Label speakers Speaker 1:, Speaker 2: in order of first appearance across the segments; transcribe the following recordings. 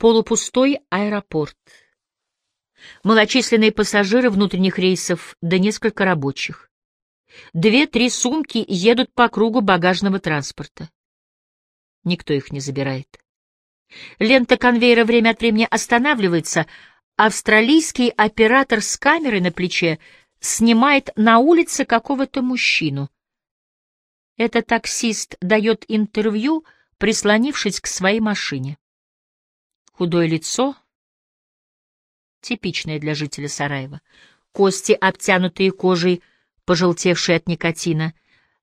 Speaker 1: Полупустой аэропорт. Малочисленные пассажиры внутренних рейсов, да несколько рабочих. Две-три сумки едут по кругу багажного транспорта. Никто их не забирает. Лента конвейера время от времени останавливается. Австралийский оператор с камерой на плече снимает на улице какого-то мужчину. Этот таксист дает интервью, прислонившись к своей машине. Худое лицо, типичное для жителя Сараева, кости, обтянутые кожей, пожелтевшие от никотина.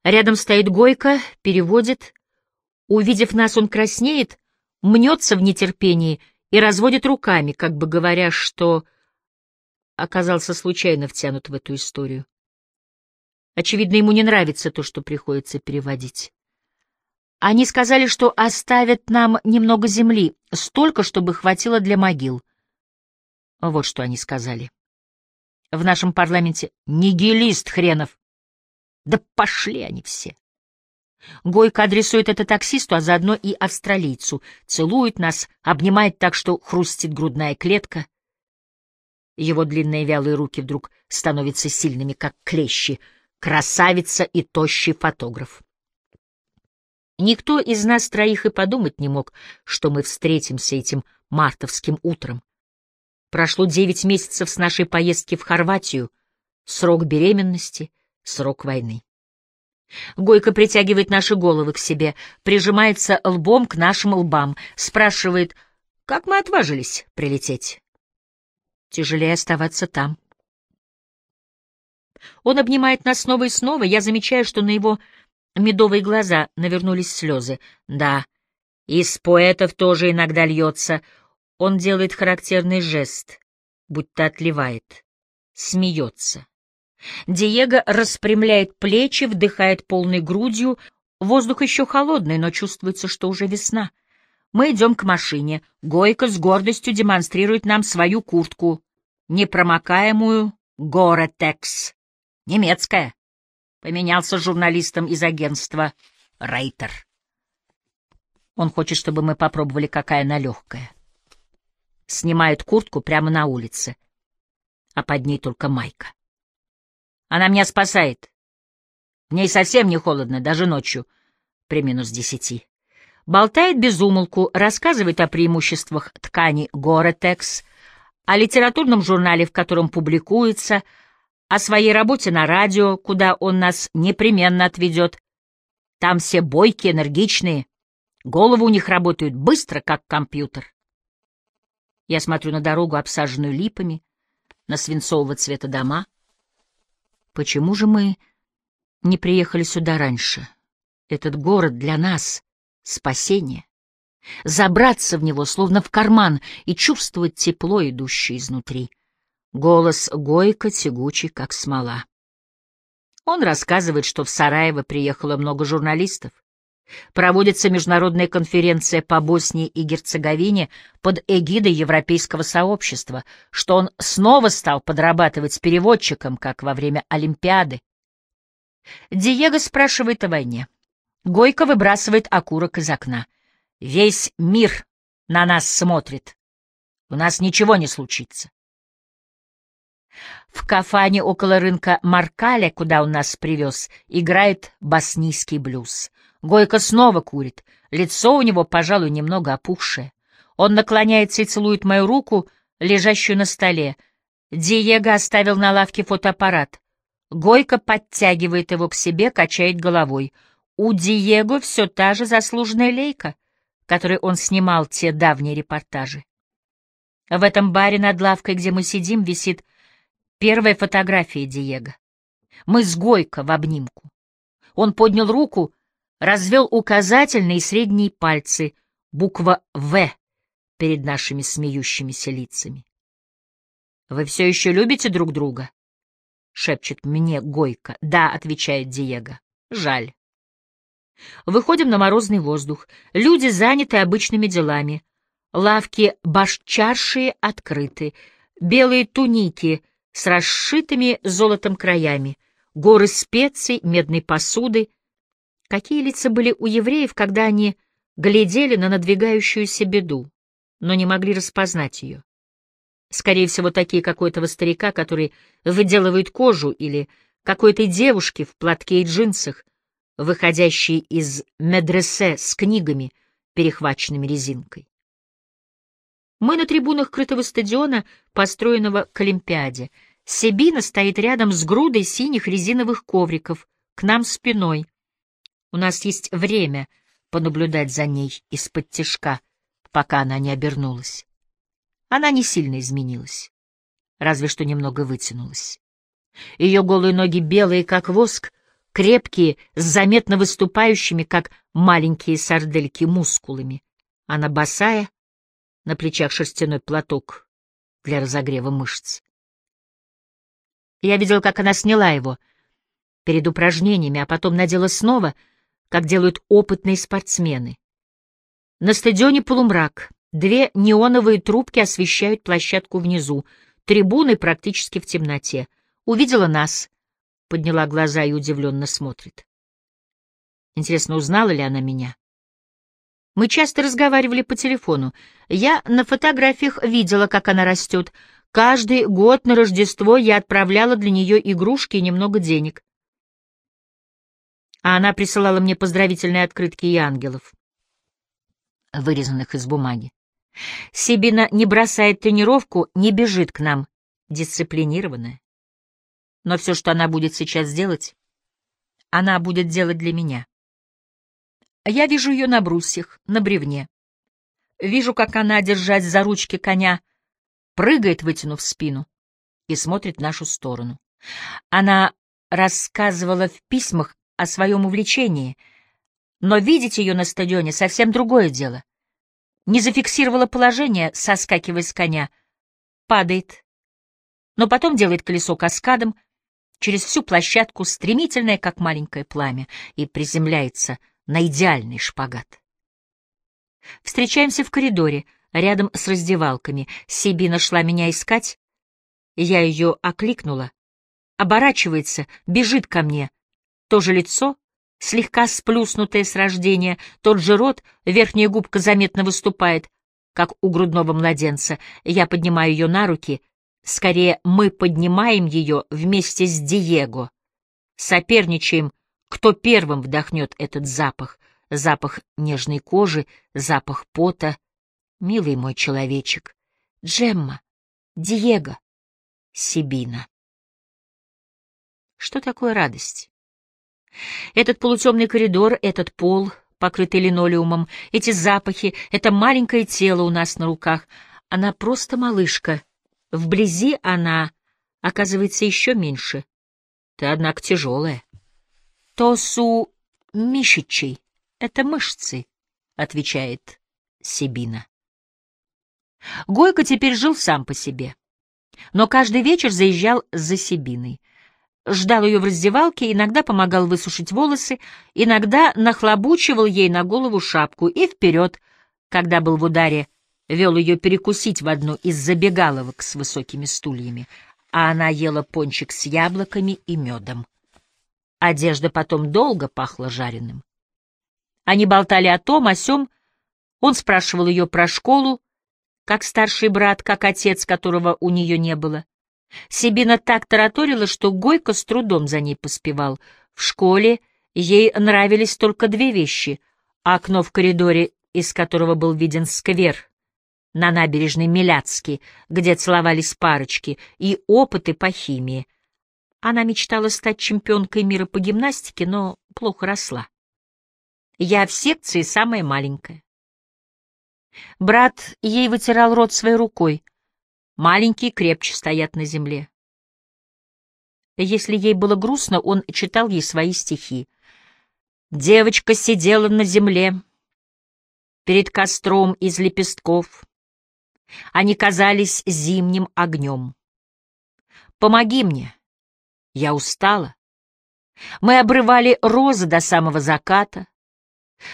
Speaker 1: Рядом стоит Гойко, переводит. Увидев нас, он краснеет, мнется в нетерпении и разводит руками, как бы говоря, что оказался случайно втянут в эту историю. Очевидно, ему не нравится то, что приходится переводить. Они сказали, что оставят нам немного земли, столько, чтобы хватило для могил. Вот что они сказали. В нашем парламенте нигилист хренов. Да пошли они все. Гойко адресует это таксисту, а заодно и австралийцу. Целует нас, обнимает так, что хрустит грудная клетка. Его длинные вялые руки вдруг становятся сильными, как клещи. Красавица и тощий фотограф. Никто из нас троих и подумать не мог, что мы встретимся этим мартовским утром. Прошло девять месяцев с нашей поездки в Хорватию, срок беременности, срок войны. Гойко притягивает наши головы к себе, прижимается лбом к нашим лбам, спрашивает, как мы отважились прилететь. Тяжелее оставаться там. Он обнимает нас снова и снова, я замечаю, что на его медовые глаза навернулись слезы. Да, из поэтов тоже иногда льется. Он делает характерный жест, будто отливает, смеется. Диего распрямляет плечи, вдыхает полной грудью. Воздух еще холодный, но чувствуется, что уже весна. Мы идем к машине. Гойко с гордостью демонстрирует нам свою куртку. Непромокаемую Горетекс. Немецкая. Поменялся журналистом из агентства Рейтер. Он хочет, чтобы мы попробовали, какая она легкая. Снимает куртку прямо на улице, а под ней только майка. Она меня спасает. В ней совсем не холодно, даже ночью, при минус десяти. Болтает без умолку, рассказывает о преимуществах ткани Горетекс, о литературном журнале, в котором публикуется, о своей работе на радио, куда он нас непременно отведет. Там все бойкие, энергичные, головы у них работают быстро, как компьютер. Я смотрю на дорогу, обсаженную липами, на свинцового цвета дома — Почему же мы не приехали сюда раньше? Этот город для нас — спасение. Забраться в него, словно в карман, и чувствовать тепло, идущее изнутри. Голос Гойко тягучий, как смола. Он рассказывает, что в Сараево приехало много журналистов. Проводится международная конференция по Боснии и Герцеговине под эгидой Европейского сообщества, что он снова стал подрабатывать переводчиком, как во время Олимпиады. Диего спрашивает о войне. Гойко выбрасывает окурок из окна. Весь мир на нас смотрит. У нас ничего не случится. В кафане около рынка Маркаля, куда он нас привез, играет боснийский блюз. Гойко снова курит. Лицо у него, пожалуй, немного опухшее. Он наклоняется и целует мою руку, лежащую на столе. Диего оставил на лавке фотоаппарат. Гойко подтягивает его к себе, качает головой. У Диего все та же заслуженная лейка, которой он снимал те давние репортажи. В этом баре над лавкой, где мы сидим, висит первая фотография Диего. Мы с Гойко в обнимку. Он поднял руку развел указательные и средние пальцы, буква «В» перед нашими смеющимися лицами. «Вы все еще любите друг друга?» — шепчет мне Гойко. «Да», — отвечает Диего. «Жаль». Выходим на морозный воздух. Люди заняты обычными делами. Лавки башчаршие открыты. Белые туники с расшитыми золотом краями. Горы специй, медной посуды, Какие лица были у евреев, когда они глядели на надвигающуюся беду? но не могли распознать ее. Скорее всего, такие как у этого старика, который выделывает кожу, или какой-то девушки в платке и джинсах, выходящей из медресе с книгами, перехваченными резинкой. Мы на трибунах крытого стадиона, построенного к Олимпиаде. Себина стоит рядом с грудой синих резиновых ковриков, к нам спиной. У нас есть время понаблюдать за ней из-под тишка, пока она не обернулась. Она не сильно изменилась, разве что немного вытянулась. Ее голые ноги белые, как воск, крепкие, с заметно выступающими, как маленькие сардельки, мускулами. Она босая, на плечах шерстяной платок для разогрева мышц. Я видел, как она сняла его перед упражнениями, а потом надела снова, как делают опытные спортсмены. На стадионе полумрак, две неоновые трубки освещают площадку внизу, трибуны практически в темноте. Увидела нас, подняла глаза и удивленно смотрит. Интересно, узнала ли она меня? Мы часто разговаривали по телефону. Я на фотографиях видела, как она растет. Каждый год на Рождество я отправляла для нее игрушки и немного денег а она присылала мне поздравительные открытки и ангелов, вырезанных из бумаги. Сибина не бросает тренировку, не бежит к нам, дисциплинированная. Но все, что она будет сейчас делать, она будет делать для меня. Я вижу ее на брусьях, на бревне. Вижу, как она, держась за ручки коня, прыгает, вытянув спину, и смотрит в нашу сторону. Она рассказывала в письмах о своем увлечении, но видеть ее на стадионе — совсем другое дело. Не зафиксировала положение, соскакивая с коня. Падает. Но потом делает колесо каскадом, через всю площадку, стремительное, как маленькое пламя, и приземляется на идеальный шпагат. Встречаемся в коридоре, рядом с раздевалками. Сиби нашла меня искать. Я ее окликнула. Оборачивается, бежит ко мне, то же лицо, слегка сплюснутое с рождения, тот же рот, верхняя губка заметно выступает, как у грудного младенца. Я поднимаю ее на руки. Скорее, мы поднимаем ее вместе с Диего. Соперничаем, кто первым вдохнет этот запах. Запах нежной кожи, запах пота. Милый мой человечек. Джемма. Диего. Сибина. Что такое радость? Этот полутемный коридор, этот пол, покрытый линолеумом, эти запахи, это маленькое тело у нас на руках. Она просто малышка. Вблизи она оказывается еще меньше. Ты, однако, тяжелая. Тосу мишичей — это мышцы, — отвечает Сибина. Гойко теперь жил сам по себе, но каждый вечер заезжал за Сибиной — ждал ее в раздевалке, иногда помогал высушить волосы, иногда нахлобучивал ей на голову шапку и вперед, когда был в ударе, вел ее перекусить в одну из забегаловок с высокими стульями, а она ела пончик с яблоками и медом. Одежда потом долго пахла жареным. Они болтали о том, о сём, он спрашивал ее про школу, как старший брат, как отец, которого у нее не было. Сибина так тараторила, что Гойко с трудом за ней поспевал. В школе ей нравились только две вещи — окно в коридоре, из которого был виден сквер, на набережной Миляцки, где целовались парочки, и опыты по химии. Она мечтала стать чемпионкой мира по гимнастике, но плохо росла. Я в секции самая маленькая. Брат ей вытирал рот своей рукой — Маленькие крепче стоят на земле. Если ей было грустно, он читал ей свои стихи. Девочка сидела на земле перед костром из лепестков. Они казались зимним огнем. Помоги мне, я устала. Мы обрывали розы до самого заката,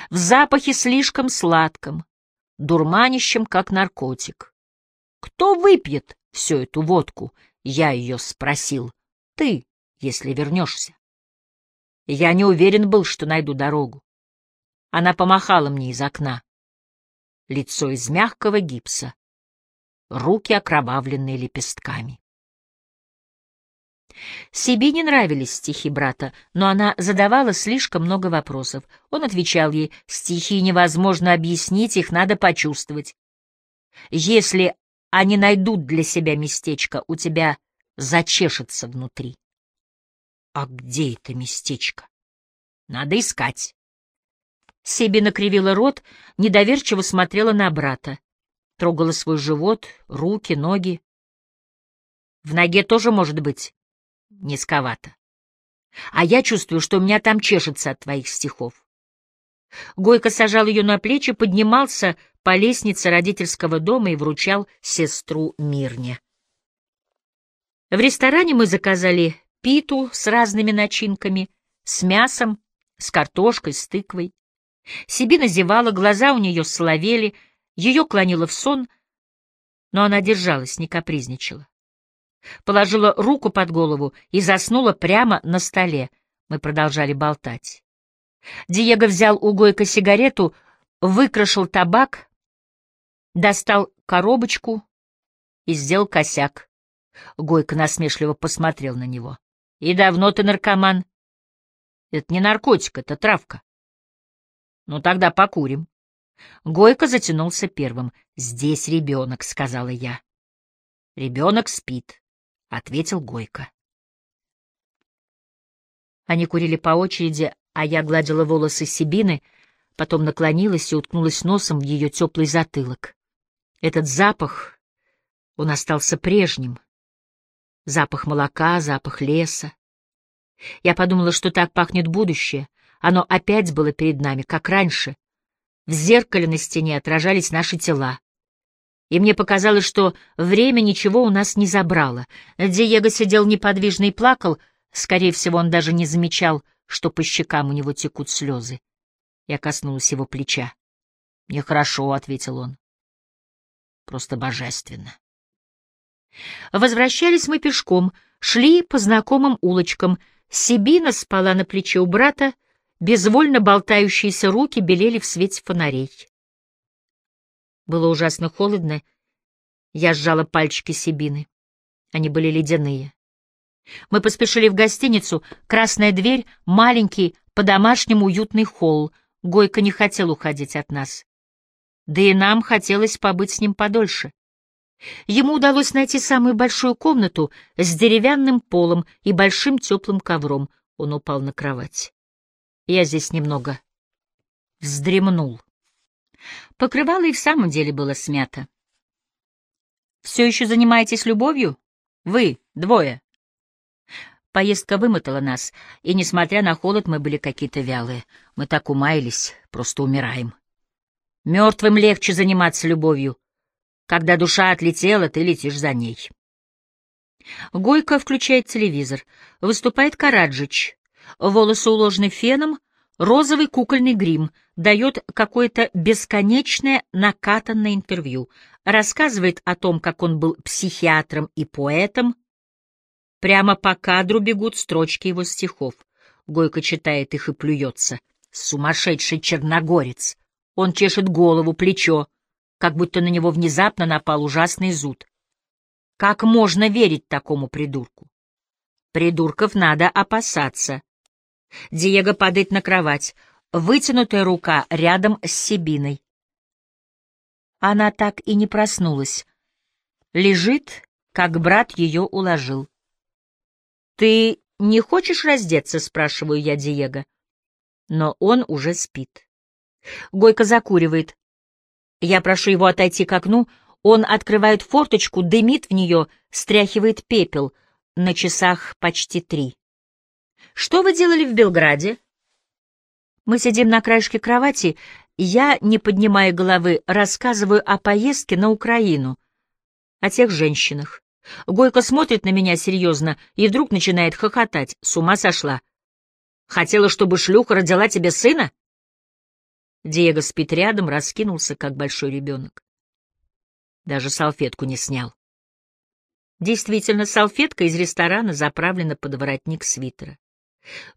Speaker 1: в запахе слишком сладком, дурманящем, как наркотик. Кто выпьет всю эту водку? Я ее спросил. Ты, если вернешься. Я не уверен был, что найду дорогу. Она помахала мне из окна. лицо из мягкого гипса, руки окровавленные лепестками. Себе не нравились стихи брата, но она задавала слишком много вопросов. Он отвечал ей, стихи невозможно объяснить, их надо почувствовать. Если они найдут для себя местечко, у тебя зачешется внутри. А где это местечко? Надо искать. Себи накривила рот, недоверчиво смотрела на брата. Трогала свой живот, руки, ноги. В ноге тоже может быть низковато. А я чувствую, что у меня там чешется от твоих стихов. Гойко сажал ее на плечи, поднимался по лестнице родительского дома и вручал сестру Мирне. В ресторане мы заказали питу с разными начинками, с мясом, с картошкой, с тыквой. Сибина зевала, глаза у нее соловели, ее клонило в сон, но она держалась, не капризничала. Положила руку под голову и заснула прямо на столе. Мы продолжали болтать. Диего взял у Гойка сигарету, выкрашил табак, достал коробочку и сделал косяк. Гойко насмешливо посмотрел на него. — И давно ты наркоман? — Это не наркотик, это травка. — Ну тогда покурим. Гойко затянулся первым. — Здесь ребенок, — сказала я. — Ребенок спит, — ответил Гойко. Они курили по очереди, а я гладила волосы Сибины, потом наклонилась и уткнулась носом в ее теплый затылок. Этот запах, он остался прежним. Запах молока, запах леса. Я подумала, что так пахнет будущее. Оно опять было перед нами, как раньше. В зеркале на стене отражались наши тела. И мне показалось, что время ничего у нас не забрало. Диего сидел неподвижно и плакал. Скорее всего, он даже не замечал, что по щекам у него текут слезы. Я коснулась его плеча. «Мне хорошо», — ответил он. «Просто божественно». Возвращались мы пешком, шли по знакомым улочкам. Сибина спала на плече у брата, безвольно болтающиеся руки белели в свете фонарей. Было ужасно холодно. Я сжала пальчики Сибины. Они были ледяные. Мы поспешили в гостиницу. Красная дверь, маленький, по-домашнему уютный холл. Гойко не хотел уходить от нас. Да и нам хотелось побыть с ним подольше. Ему удалось найти самую большую комнату с деревянным полом и большим теплым ковром. Он упал на кровать. Я здесь немного вздремнул. Покрывало и в самом деле было смято. «Все еще занимаетесь любовью? Вы, двое?» Поездка вымотала нас, и, несмотря на холод, мы были какие-то вялые. Мы так умаялись, просто умираем. Мертвым легче заниматься любовью, когда душа отлетела, ты летишь за ней. Гойко включает телевизор. Выступает Караджич. Волосы уложены феном, розовый кукольный грим, дает какое-то бесконечное накатанное интервью, рассказывает о том, как он был психиатром и поэтом. Прямо по кадру бегут строчки его стихов. Гойко читает их и плюется. Сумасшедший черногорец. Он чешет голову, плечо, как будто на него внезапно напал ужасный зуд. Как можно верить такому придурку? Придурков надо опасаться. Диего падает на кровать, вытянутая рука рядом с Сибиной. Она так и не проснулась. Лежит, как брат ее уложил. «Ты не хочешь раздеться?» — спрашиваю я Диего. Но он уже спит. Гойко закуривает, я прошу его отойти к окну, он открывает форточку, дымит в нее, стряхивает пепел. На часах почти три. «Что вы делали в Белграде?» Мы сидим на краешке кровати, я, не поднимая головы, рассказываю о поездке на Украину, о тех женщинах. Гойко смотрит на меня серьезно и вдруг начинает хохотать. С ума сошла. Хотела, чтобы шлюха родила тебе сына? Диего спит рядом, раскинулся, как большой ребенок. Даже салфетку не снял. Действительно, салфетка из ресторана заправлена под воротник свитера.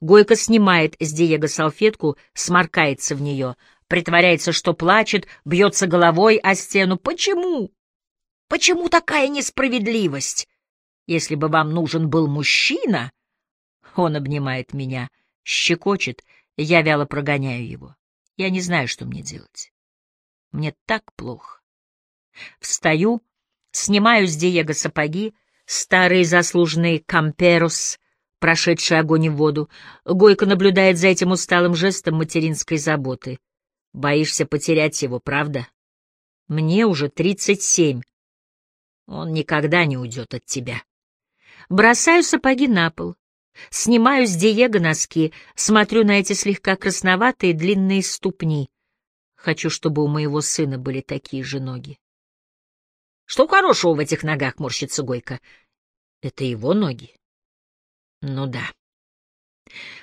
Speaker 1: Гойко снимает с Диего салфетку, сморкается в нее. притворяется, что плачет, бьется головой о стену. Почему? Почему такая несправедливость? Если бы вам нужен был мужчина... Он обнимает меня, щекочет, я вяло прогоняю его. Я не знаю, что мне делать. Мне так плохо. Встаю, снимаю с Диего сапоги, старые заслуженные камперус, прошедшие огонь и воду. Гойко наблюдает за этим усталым жестом материнской заботы. Боишься потерять его, правда? Мне уже тридцать семь. Он никогда не уйдет от тебя. Бросаю сапоги на пол. Снимаю с Диего носки, смотрю на эти слегка красноватые длинные ступни. Хочу, чтобы у моего сына были такие же ноги. Что хорошего в этих ногах, морщится Гойко? Это его ноги. Ну да.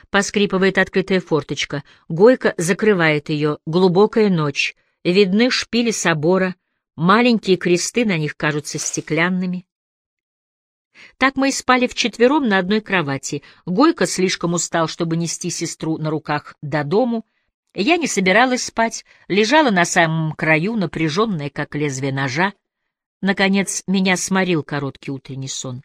Speaker 1: Поскрипывает открытая форточка. Гойка закрывает ее. Глубокая ночь. Видны шпили собора. Маленькие кресты на них кажутся стеклянными. Так мы и спали вчетвером на одной кровати. Гойка слишком устал, чтобы нести сестру на руках до дому. Я не собиралась спать, лежала на самом краю, напряженная, как лезвие ножа. Наконец, меня сморил короткий утренний сон.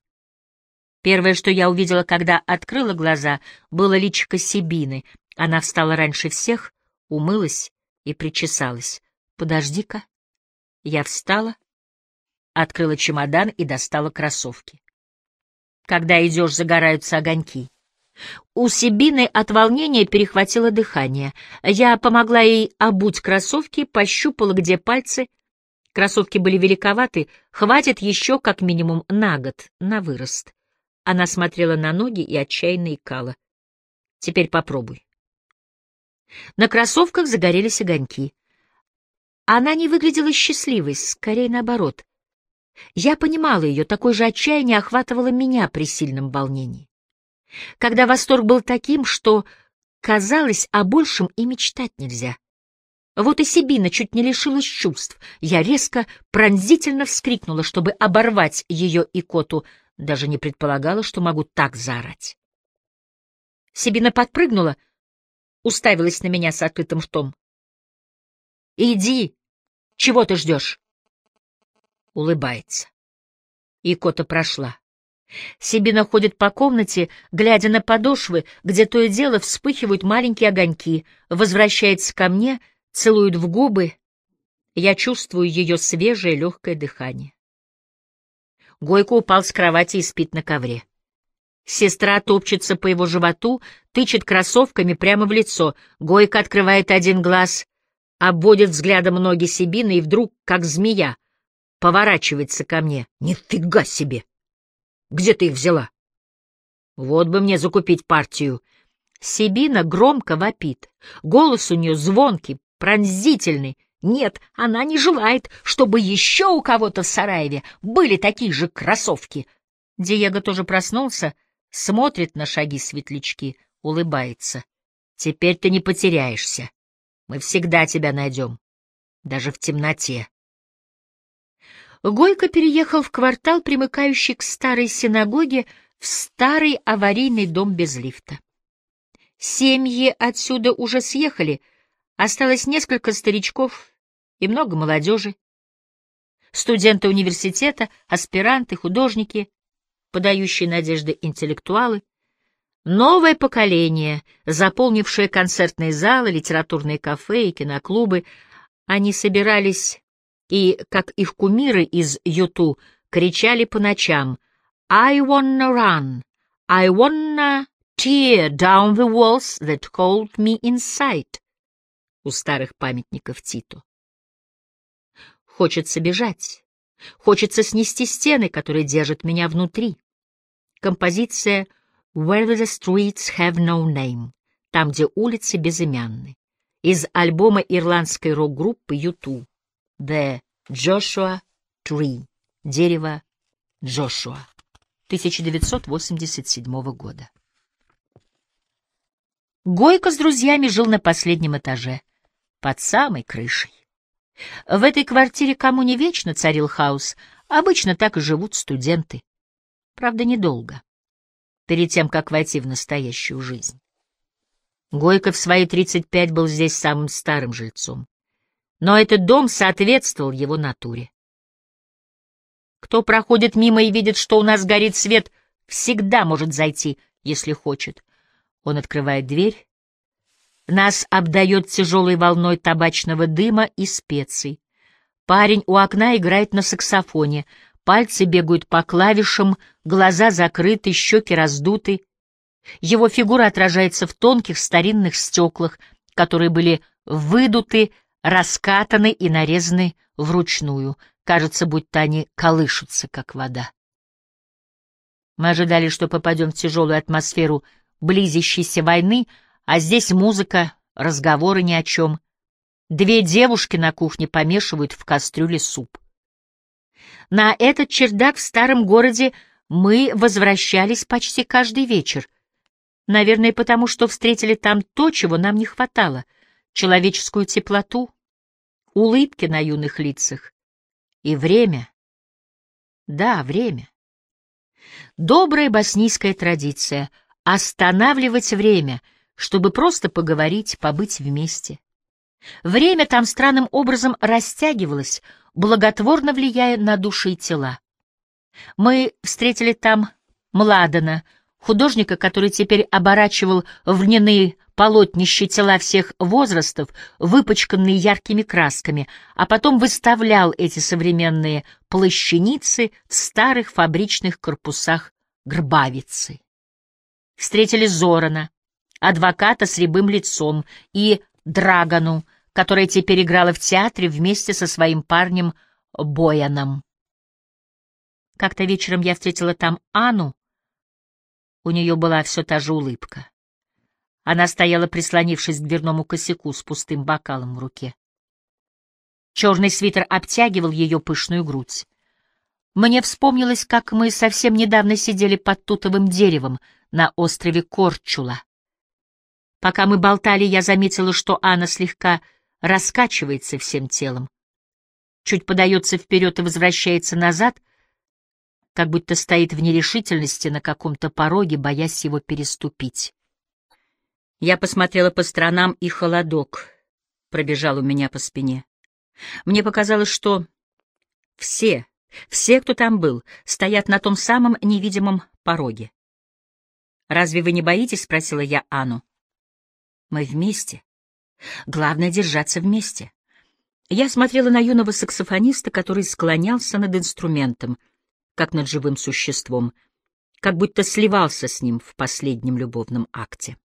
Speaker 1: Первое, что я увидела, когда открыла глаза, было личико Сибины. Она встала раньше всех, умылась и причесалась. «Подожди-ка». Я встала, открыла чемодан и достала кроссовки. Когда идешь, загораются огоньки. У Сибины от волнения перехватило дыхание. Я помогла ей обуть кроссовки, пощупала, где пальцы. Кроссовки были великоваты, хватит еще как минимум на год, на вырост. Она смотрела на ноги и отчаянно икала. Теперь попробуй. На кроссовках загорелись огоньки. Она не выглядела счастливой, скорее наоборот. Я понимала ее, такое же отчаяние охватывало меня при сильном волнении. Когда восторг был таким, что, казалось, о большем и мечтать нельзя. Вот и Сибина чуть не лишилась чувств. Я резко, пронзительно вскрикнула, чтобы оборвать ее икоту, даже не предполагала, что могу так заорать. Сибина подпрыгнула, уставилась на меня с открытым ртом. «Иди! Чего ты ждешь?» улыбается. Икота прошла. Сибина ходит по комнате, глядя на подошвы, где то и дело вспыхивают маленькие огоньки, возвращается ко мне, целует в губы. Я чувствую ее свежее легкое дыхание. Гойко упал с кровати и спит на ковре. Сестра топчется по его животу, тычет кроссовками прямо в лицо. Гойко открывает один глаз, обводит взглядом ноги Сибины и вдруг, как змея, поворачивается ко мне. Нифига себе! Где ты их взяла? Вот бы мне закупить партию. Сибина громко вопит. Голос у нее звонкий, пронзительный. Нет, она не желает, чтобы еще у кого-то в Сараеве были такие же кроссовки. Диего тоже проснулся, смотрит на шаги светлячки, улыбается. Теперь ты не потеряешься. Мы всегда тебя найдем, даже в темноте. Гойко переехал в квартал, примыкающий к старой синагоге, в старый аварийный дом без лифта. Семьи отсюда уже съехали, осталось несколько старичков и много молодежи. Студенты университета, аспиранты, художники, подающие надежды интеллектуалы. Новое поколение, заполнившее концертные залы, литературные кафе и киноклубы, они собирались и, как их кумиры из Юту, кричали по ночам «I wanna run! I wanna tear down the walls that hold me inside» у старых памятников Титу. Хочется бежать, хочется снести стены, которые держат меня внутри. Композиция «Where the streets have no name» — там, где улицы безымянны, из альбома ирландской рок-группы Юту. The Joshua Tree. Дерево Джошуа. 1987 года. Гойко с друзьями жил на последнем этаже, под самой крышей. В этой квартире кому не вечно царил хаос, обычно так и живут студенты. Правда, недолго, перед тем, как войти в настоящую жизнь. Гойко в свои 35 был здесь самым старым жильцом. Но этот дом соответствовал его натуре. Кто проходит мимо и видит, что у нас горит свет, всегда может зайти, если хочет. Он открывает дверь. Нас обдает тяжелой волной табачного дыма и специй. Парень у окна играет на саксофоне, пальцы бегают по клавишам, глаза закрыты, щеки раздуты. Его фигура отражается в тонких старинных стеклах, которые были выдуты, раскатаны и нарезаны вручную. Кажется, будто они колышутся, как вода. Мы ожидали, что попадем в тяжелую атмосферу близящейся войны, а здесь музыка, разговоры ни о чем. Две девушки на кухне помешивают в кастрюле суп. На этот чердак в старом городе мы возвращались почти каждый вечер. Наверное, потому что встретили там то, чего нам не хватало — человеческую теплоту, улыбки на юных лицах и время. Да, время. Добрая боснийская традиция — останавливать время, чтобы просто поговорить, побыть вместе. Время там странным образом растягивалось, благотворно влияя на души и тела. Мы встретили там Младена, художника, который теперь оборачивал в льняные полотнища тела всех возрастов, выпачканные яркими красками, а потом выставлял эти современные плащаницы в старых фабричных корпусах Грбавицы. Встретили Зорана, адвоката с рябым лицом, и Драгону, которая теперь играла в театре вместе со своим парнем Бояном. Как-то вечером я встретила там Анну. У нее была все та же улыбка. Она стояла, прислонившись к дверному косяку с пустым бокалом в руке. Черный свитер обтягивал ее пышную грудь. Мне вспомнилось, как мы совсем недавно сидели под тутовым деревом на острове Корчула. Пока мы болтали, я заметила, что Анна слегка раскачивается всем телом. Чуть подается вперед и возвращается назад, как будто стоит в нерешительности на каком-то пороге, боясь его переступить. Я посмотрела по сторонам, и холодок пробежал у меня по спине. Мне показалось, что все, все, кто там был, стоят на том самом невидимом пороге. «Разве вы не боитесь?» — спросила я Анну. Мы вместе. Главное — держаться вместе. Я смотрела на юного саксофониста, который склонялся над инструментом, как над живым существом, как будто сливался с ним в последнем любовном акте.